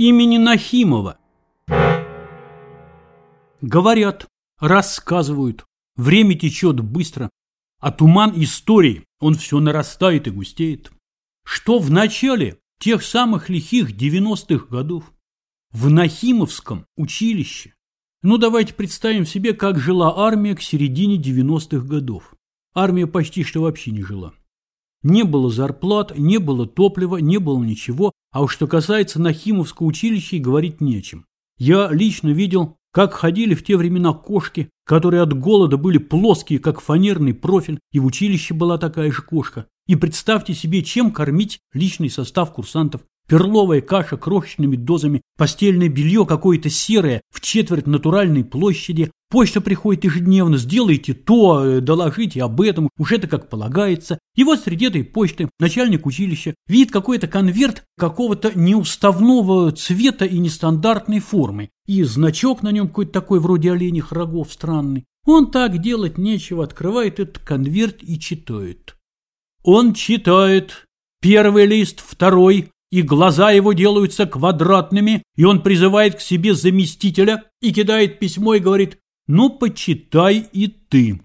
имени Нахимова. Говорят, рассказывают, время течет быстро, а туман истории, он все нарастает и густеет. Что в начале тех самых лихих 90-х годов в Нахимовском училище ну, давайте представим себе, как жила армия к середине 90-х годов. Армия почти что вообще не жила. Не было зарплат, не было топлива, не было ничего, а уж что касается Нахимовского училища и говорить нечем. Я лично видел, как ходили в те времена кошки, которые от голода были плоские, как фанерный профиль, и в училище была такая же кошка. И представьте себе, чем кормить личный состав курсантов перловая каша крошечными дозами, постельное белье какое-то серое в четверть натуральной площади, почта приходит ежедневно, сделайте то, э, доложите об этом, уж это как полагается. И вот среди этой почты начальник училища видит какой-то конверт какого-то неуставного цвета и нестандартной формы, и значок на нем какой-то такой вроде оленьих рогов странный. Он так делать нечего, открывает этот конверт и читает. Он читает. Первый лист, второй, и глаза его делаются квадратными, и он призывает к себе заместителя и кидает письмо и говорит «Ну, почитай и ты».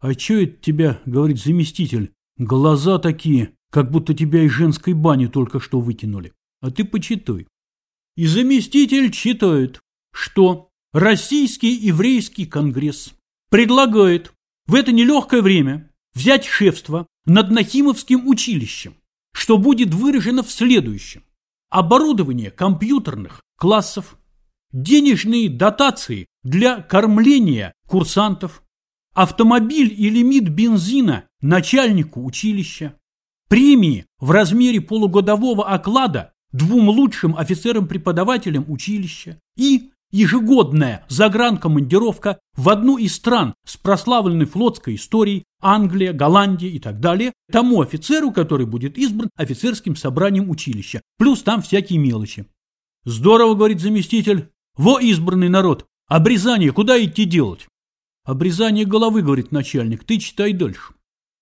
«А чё это тебя?» — говорит заместитель. «Глаза такие, как будто тебя из женской бани только что выкинули. А ты почитай». И заместитель читает, что Российский еврейский конгресс предлагает в это нелегкое время взять шефство над Нахимовским училищем что будет выражено в следующем. Оборудование компьютерных классов, денежные дотации для кормления курсантов, автомобиль и лимит бензина начальнику училища, премии в размере полугодового оклада двум лучшим офицерам-преподавателям училища и ежегодная загранкомандировка в одну из стран с прославленной флотской историей, Англия, Голландия и так далее, тому офицеру, который будет избран офицерским собранием училища, плюс там всякие мелочи. Здорово, говорит заместитель, во избранный народ, обрезание куда идти делать? Обрезание головы, говорит начальник, ты читай дальше.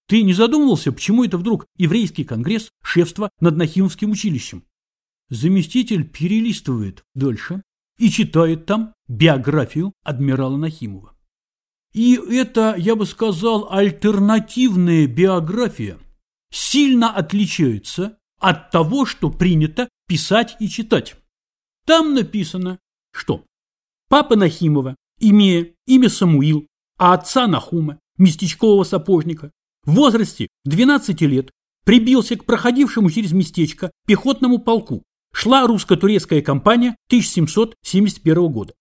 Ты не задумывался, почему это вдруг еврейский конгресс, шефство над Нахимовским училищем? Заместитель перелистывает дальше и читает там биографию адмирала Нахимова. И это, я бы сказал, альтернативная биография сильно отличается от того, что принято писать и читать. Там написано, что папа Нахимова, имея имя Самуил, а отца Нахума, местечкового сапожника, в возрасте 12 лет прибился к проходившему через местечко пехотному полку Шла русско-турецкая кампания 1771 года.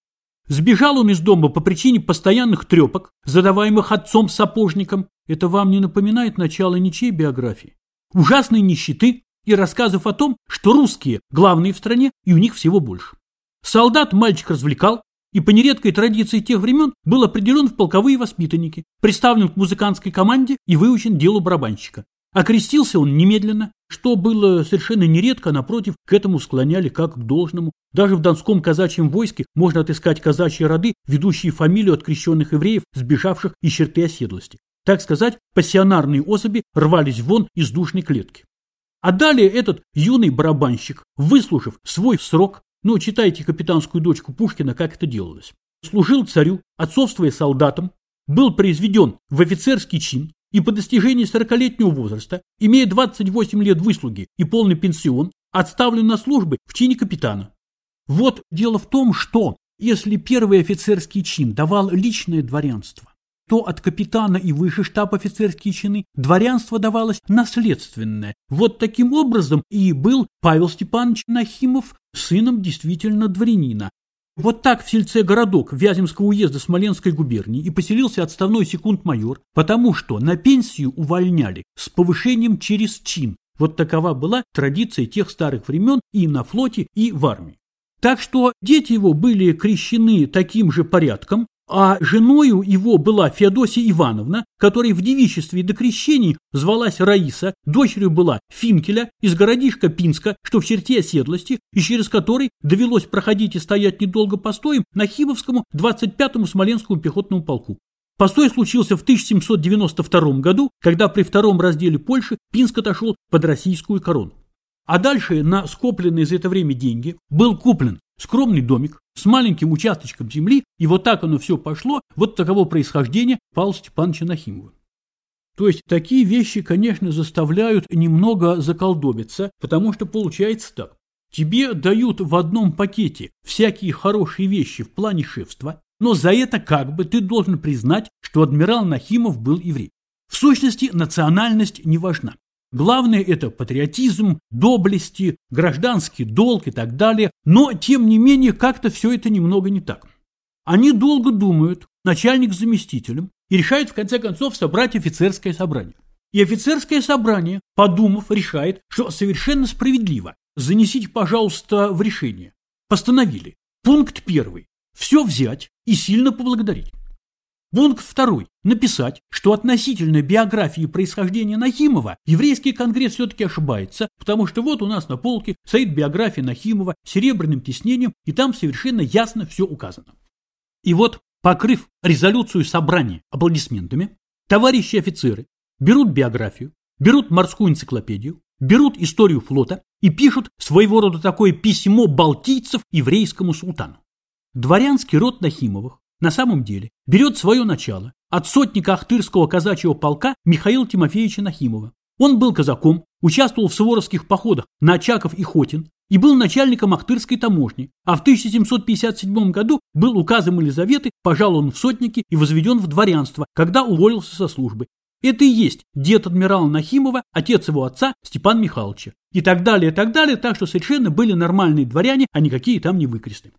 Сбежал он из дома по причине постоянных трепок, задаваемых отцом-сапожником. Это вам не напоминает начало ничьей биографии? Ужасной нищеты и рассказов о том, что русские главные в стране и у них всего больше. Солдат мальчик развлекал, и по нередкой традиции тех времен был определен в полковые воспитанники, представлен к музыкантской команде и выучен делу барабанщика. Окрестился он немедленно, что было совершенно нередко, напротив, к этому склоняли как к должному. Даже в Донском казачьем войске можно отыскать казачьи роды, ведущие фамилию от крещенных евреев, сбежавших из черты оседлости. Так сказать, пассионарные особи рвались вон из душной клетки. А далее этот юный барабанщик, выслушав свой срок, ну, читайте капитанскую дочку Пушкина, как это делалось, служил царю, отцовствуя солдатам, был произведен в офицерский чин, и по достижении 40-летнего возраста, имея 28 лет выслуги и полный пенсион, отставлен на службы в чине капитана. Вот дело в том, что если первый офицерский чин давал личное дворянство, то от капитана и выше штаб офицерские чины дворянство давалось наследственное. Вот таким образом и был Павел Степанович Нахимов сыном действительно дворянина, вот так в сельце городок Вяземского уезда Смоленской губернии и поселился отставной секунд-майор, потому что на пенсию увольняли с повышением через чин. Вот такова была традиция тех старых времен и на флоте, и в армии. Так что дети его были крещены таким же порядком, а женою его была Феодосия Ивановна, которая в девичестве до крещений звалась Раиса, дочерью была Финкеля из городишка Пинска, что в черте оседлости, и через который довелось проходить и стоять недолго постоем на Хибовскому 25-му Смоленскому пехотному полку. Постой случился в 1792 году, когда при втором разделе Польши Пинск отошел под российскую корону. А дальше на скопленные за это время деньги был куплен скромный домик с маленьким участочком земли, и вот так оно все пошло, вот таково происхождение Павла Степановича Нахимова. То есть такие вещи, конечно, заставляют немного заколдобиться, потому что получается так. Тебе дают в одном пакете всякие хорошие вещи в плане шефства, но за это как бы ты должен признать, что адмирал Нахимов был еврей. В сущности, национальность не важна. Главное – это патриотизм, доблести, гражданский долг и так далее, но, тем не менее, как-то все это немного не так. Они долго думают, начальник с заместителем, и решают в конце концов собрать офицерское собрание. И офицерское собрание, подумав, решает, что совершенно справедливо. Занесите, пожалуйста, в решение. Постановили. Пункт первый. Все взять и сильно поблагодарить. Пункт второй. Написать, что относительно биографии происхождения Нахимова еврейский конгресс все-таки ошибается, потому что вот у нас на полке стоит биография Нахимова серебряным тиснением, и там совершенно ясно все указано. И вот, покрыв резолюцию собрания аплодисментами, товарищи офицеры берут биографию, берут морскую энциклопедию, берут историю флота и пишут своего рода такое письмо балтийцев еврейскому султану. Дворянский род Нахимовых на самом деле берет свое начало от сотника Ахтырского казачьего полка Михаила Тимофеевича Нахимова. Он был казаком, участвовал в суворовских походах на Очаков и Хотин и был начальником Ахтырской таможни, а в 1757 году был указом Елизаветы пожалован в сотники и возведен в дворянство, когда уволился со службы. Это и есть дед адмирала Нахимова, отец его отца Степан Михайловича. И так далее, и так далее, так что совершенно были нормальные дворяне, а никакие там не выкресты.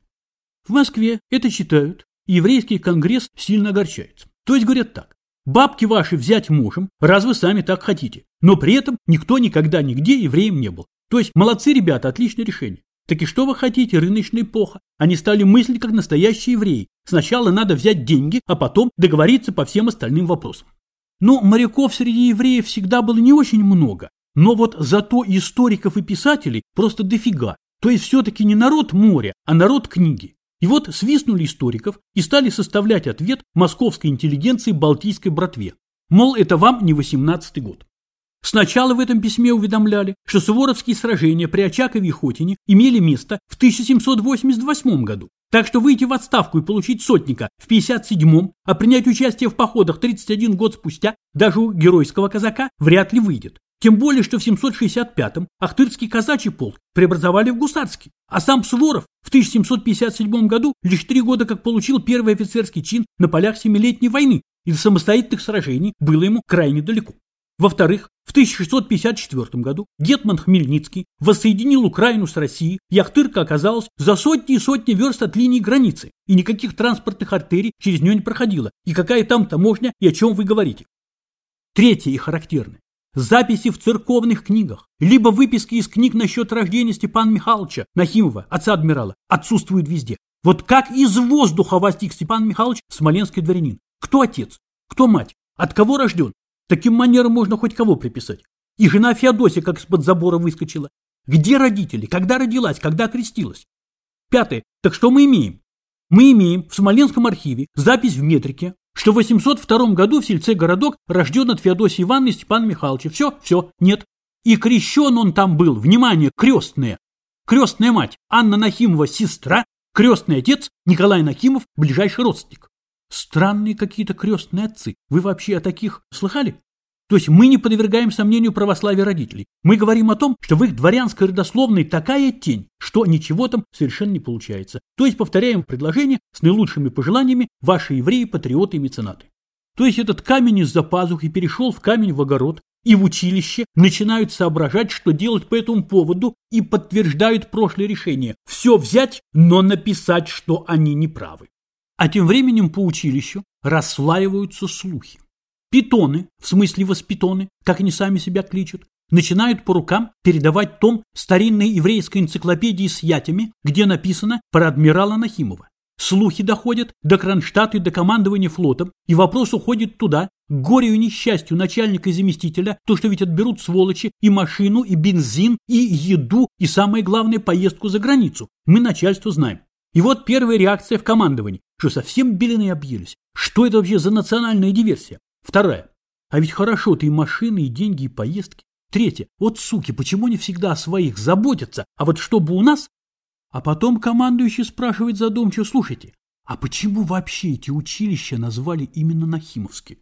В Москве это считают еврейский конгресс сильно огорчается. То есть говорят так, бабки ваши взять можем, раз вы сами так хотите, но при этом никто никогда нигде евреем не был. То есть молодцы ребята, отличное решение. Так и что вы хотите, рыночная эпоха? Они стали мыслить как настоящие евреи. Сначала надо взять деньги, а потом договориться по всем остальным вопросам. Ну, моряков среди евреев всегда было не очень много, но вот зато историков и писателей просто дофига. То есть все-таки не народ моря, а народ книги. И вот свистнули историков и стали составлять ответ московской интеллигенции Балтийской братве. Мол, это вам не 18 год. Сначала в этом письме уведомляли, что суворовские сражения при Очакове и Хотине имели место в 1788 году. Так что выйти в отставку и получить сотника в 57-м, а принять участие в походах 31 год спустя даже у геройского казака вряд ли выйдет. Тем более, что в 765-м Ахтырский казачий полк преобразовали в гусарский, а сам Суворов в 1757 году лишь три года как получил первый офицерский чин на полях Семилетней войны, и до самостоятельных сражений было ему крайне далеко. Во-вторых, в 1654 году Гетман Хмельницкий воссоединил Украину с Россией, и Ахтырка оказалась за сотни и сотни верст от линии границы, и никаких транспортных артерий через нее не проходило, и какая там таможня и о чем вы говорите. Третье и характерное. Записи в церковных книгах, либо выписки из книг насчет рождения Степана Михайловича Нахимова, отца адмирала, отсутствуют везде. Вот как из воздуха возник Степан Михайлович, смоленский дворянин? Кто отец? Кто мать? От кого рожден? Таким манером можно хоть кого приписать. И жена Феодосия как из-под забора выскочила. Где родители? Когда родилась? Когда крестилась? Пятое. Так что мы имеем? Мы имеем в Смоленском архиве запись в метрике что в 802 году в сельце городок рожден от Феодосии Ивановны Степана Михайловича. Все, все, нет. И крещен он там был, внимание, крестная. Крестная мать Анна Нахимова сестра, крестный отец Николай Нахимов ближайший родственник. Странные какие-то крестные отцы. Вы вообще о таких слыхали? То есть мы не подвергаем сомнению православия родителей. Мы говорим о том, что в их дворянской родословной такая тень, что ничего там совершенно не получается. То есть повторяем предложение с наилучшими пожеланиями ваши евреи, патриоты и меценаты. То есть этот камень из-за пазухи перешел в камень в огород, и в училище начинают соображать, что делать по этому поводу, и подтверждают прошлое решение. Все взять, но написать, что они не правы. А тем временем по училищу расслаиваются слухи. Питоны, в смысле воспитоны, как они сами себя кличут, начинают по рукам передавать том старинной еврейской энциклопедии с ятями, где написано про адмирала Нахимова. Слухи доходят до Кронштадта и до командования флотом, и вопрос уходит туда, к горю и несчастью начальника и заместителя, то, что ведь отберут сволочи и машину, и бензин, и еду, и самое главное, поездку за границу. Мы начальство знаем. И вот первая реакция в командовании, что совсем белины объелись. Что это вообще за национальная диверсия? Вторая. А ведь хорошо, ты и машины, и деньги, и поездки. Третье. Вот суки, почему не всегда о своих заботятся, а вот чтобы у нас... А потом командующий спрашивает задумчиво, слушайте, а почему вообще эти училища назвали именно Нахимовские?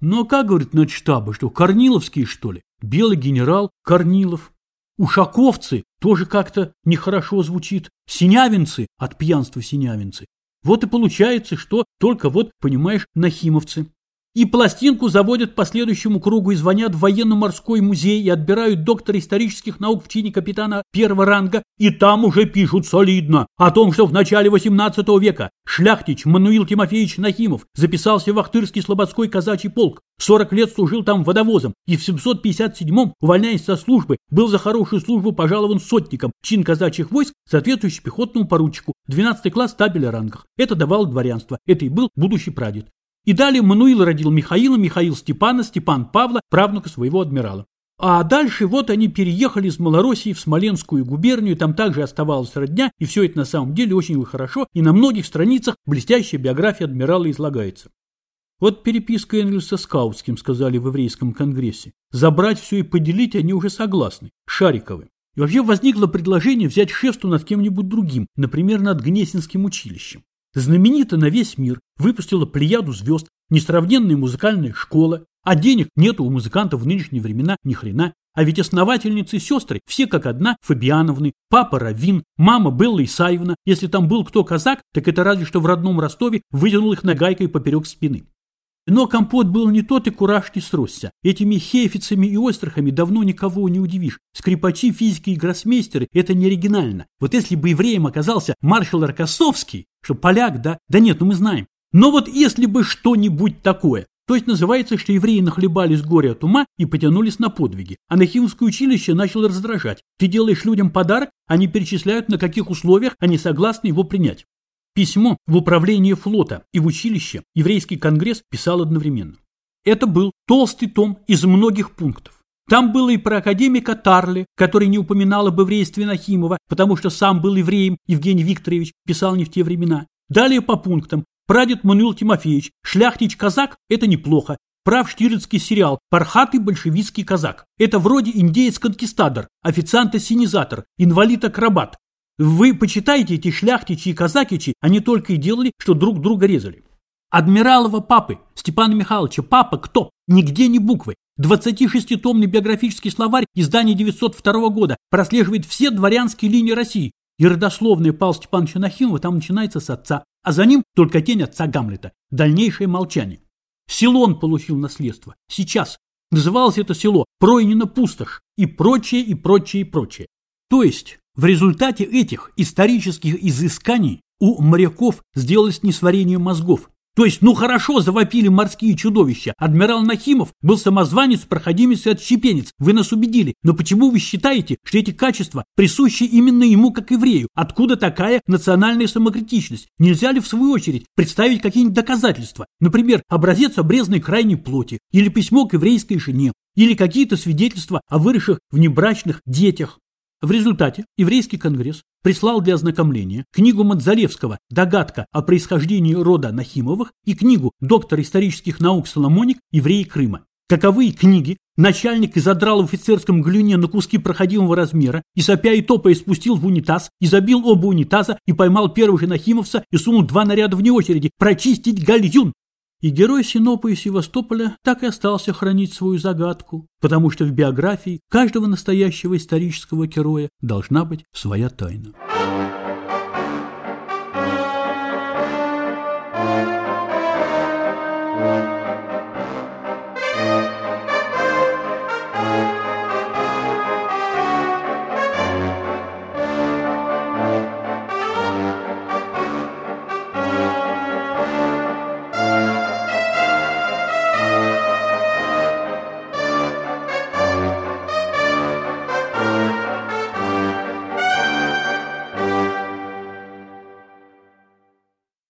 Ну, а как, говорит, на штабы, что, Корниловские, что ли? Белый генерал Корнилов. Ушаковцы тоже как-то нехорошо звучит. Синявинцы от пьянства синявинцы. Вот и получается, что только вот, понимаешь, нахимовцы. И пластинку заводят по следующему кругу и звонят в военно-морской музей и отбирают доктора исторических наук в чине капитана первого ранга, и там уже пишут солидно о том, что в начале 18 века шляхтич Мануил Тимофеевич Нахимов записался в Ахтырский слободской казачий полк, 40 лет служил там водовозом и в 757-м, увольняясь со службы, был за хорошую службу пожалован сотником, чин казачьих войск, соответствующий пехотному поручику, 12 класс табеля рангах. Это давало дворянство, это и был будущий прадед. И далее Мануил родил Михаила, Михаил Степана, Степан Павла, правнука своего адмирала. А дальше вот они переехали из Малороссии в Смоленскую губернию, там также оставалась родня, и все это на самом деле очень хорошо, и на многих страницах блестящая биография адмирала излагается. Вот переписка Энгельса с Каутским, сказали в еврейском конгрессе. Забрать все и поделить они уже согласны. Шариковы. И вообще возникло предложение взять шефство над кем-нибудь другим, например, над Гнесинским училищем. Знаменито на весь мир, выпустила плеяду звезд, несравненная музыкальная школа, а денег нету у музыкантов в нынешние времена ни хрена. А ведь основательницы сестры все как одна Фабиановны, папа Равин, мама Белла Исаевна. Если там был кто казак, так это разве что в родном Ростове вытянул их нагайкой поперек спины. Но компот был не тот и кураж не сросся. Этими хейфицами и острахами давно никого не удивишь. Скрипачи, физики и гроссмейстеры – это не оригинально. Вот если бы евреем оказался маршал Аркасовский, что поляк, да? Да нет, ну мы знаем. Но вот если бы что-нибудь такое, то есть называется, что евреи нахлебались горя от ума и потянулись на подвиги. А Нахимовское училище начало раздражать. Ты делаешь людям подарок, они перечисляют, на каких условиях они согласны его принять. Письмо в управление флота и в училище еврейский конгресс писал одновременно. Это был толстый том из многих пунктов. Там было и про академика Тарли, который не упоминал об еврействе Нахимова, потому что сам был евреем, Евгений Викторович писал не в те времена. Далее по пунктам. Прадед Мануил Тимофеевич, шляхтич-казак – это неплохо. Прав штирлицкий сериал «Пархатый большевистский казак». Это вроде индеец-конкистадор, официант-ассенизатор, инвалид-акробат, вы почитайте эти шляхтичи и казакичи, они только и делали, что друг друга резали. Адмиралова папы, Степана Михайловича, папа кто? Нигде не буквы. 26-томный биографический словарь издания 902 года прослеживает все дворянские линии России. И родословная Павла Степановича Нахимова там начинается с отца, а за ним только тень отца Гамлета. Дальнейшее молчание. Село он получил наследство. Сейчас. Называлось это село Пройнино Пустошь и прочее, и прочее, и прочее. То есть в результате этих исторических изысканий у моряков сделалось несварение мозгов. То есть, ну хорошо, завопили морские чудовища. Адмирал Нахимов был самозванец, проходимец и отщепенец. Вы нас убедили. Но почему вы считаете, что эти качества присущи именно ему как еврею? Откуда такая национальная самокритичность? Нельзя ли в свою очередь представить какие-нибудь доказательства? Например, образец обрезанной крайней плоти, или письмо к еврейской жене, или какие-то свидетельства о выросших внебрачных детях. В результате еврейский конгресс прислал для ознакомления книгу Мадзалевского «Догадка о происхождении рода Нахимовых» и книгу доктора исторических наук Соломоник «Евреи Крыма». Каковые книги начальник изодрал в офицерском глюне на куски проходимого размера и сопя и топая спустил в унитаз, и забил оба унитаза и поймал первого же Нахимовца и сунул два наряда вне очереди прочистить гальюн. И герой Синопа и Севастополя так и остался хранить свою загадку, потому что в биографии каждого настоящего исторического героя должна быть своя тайна.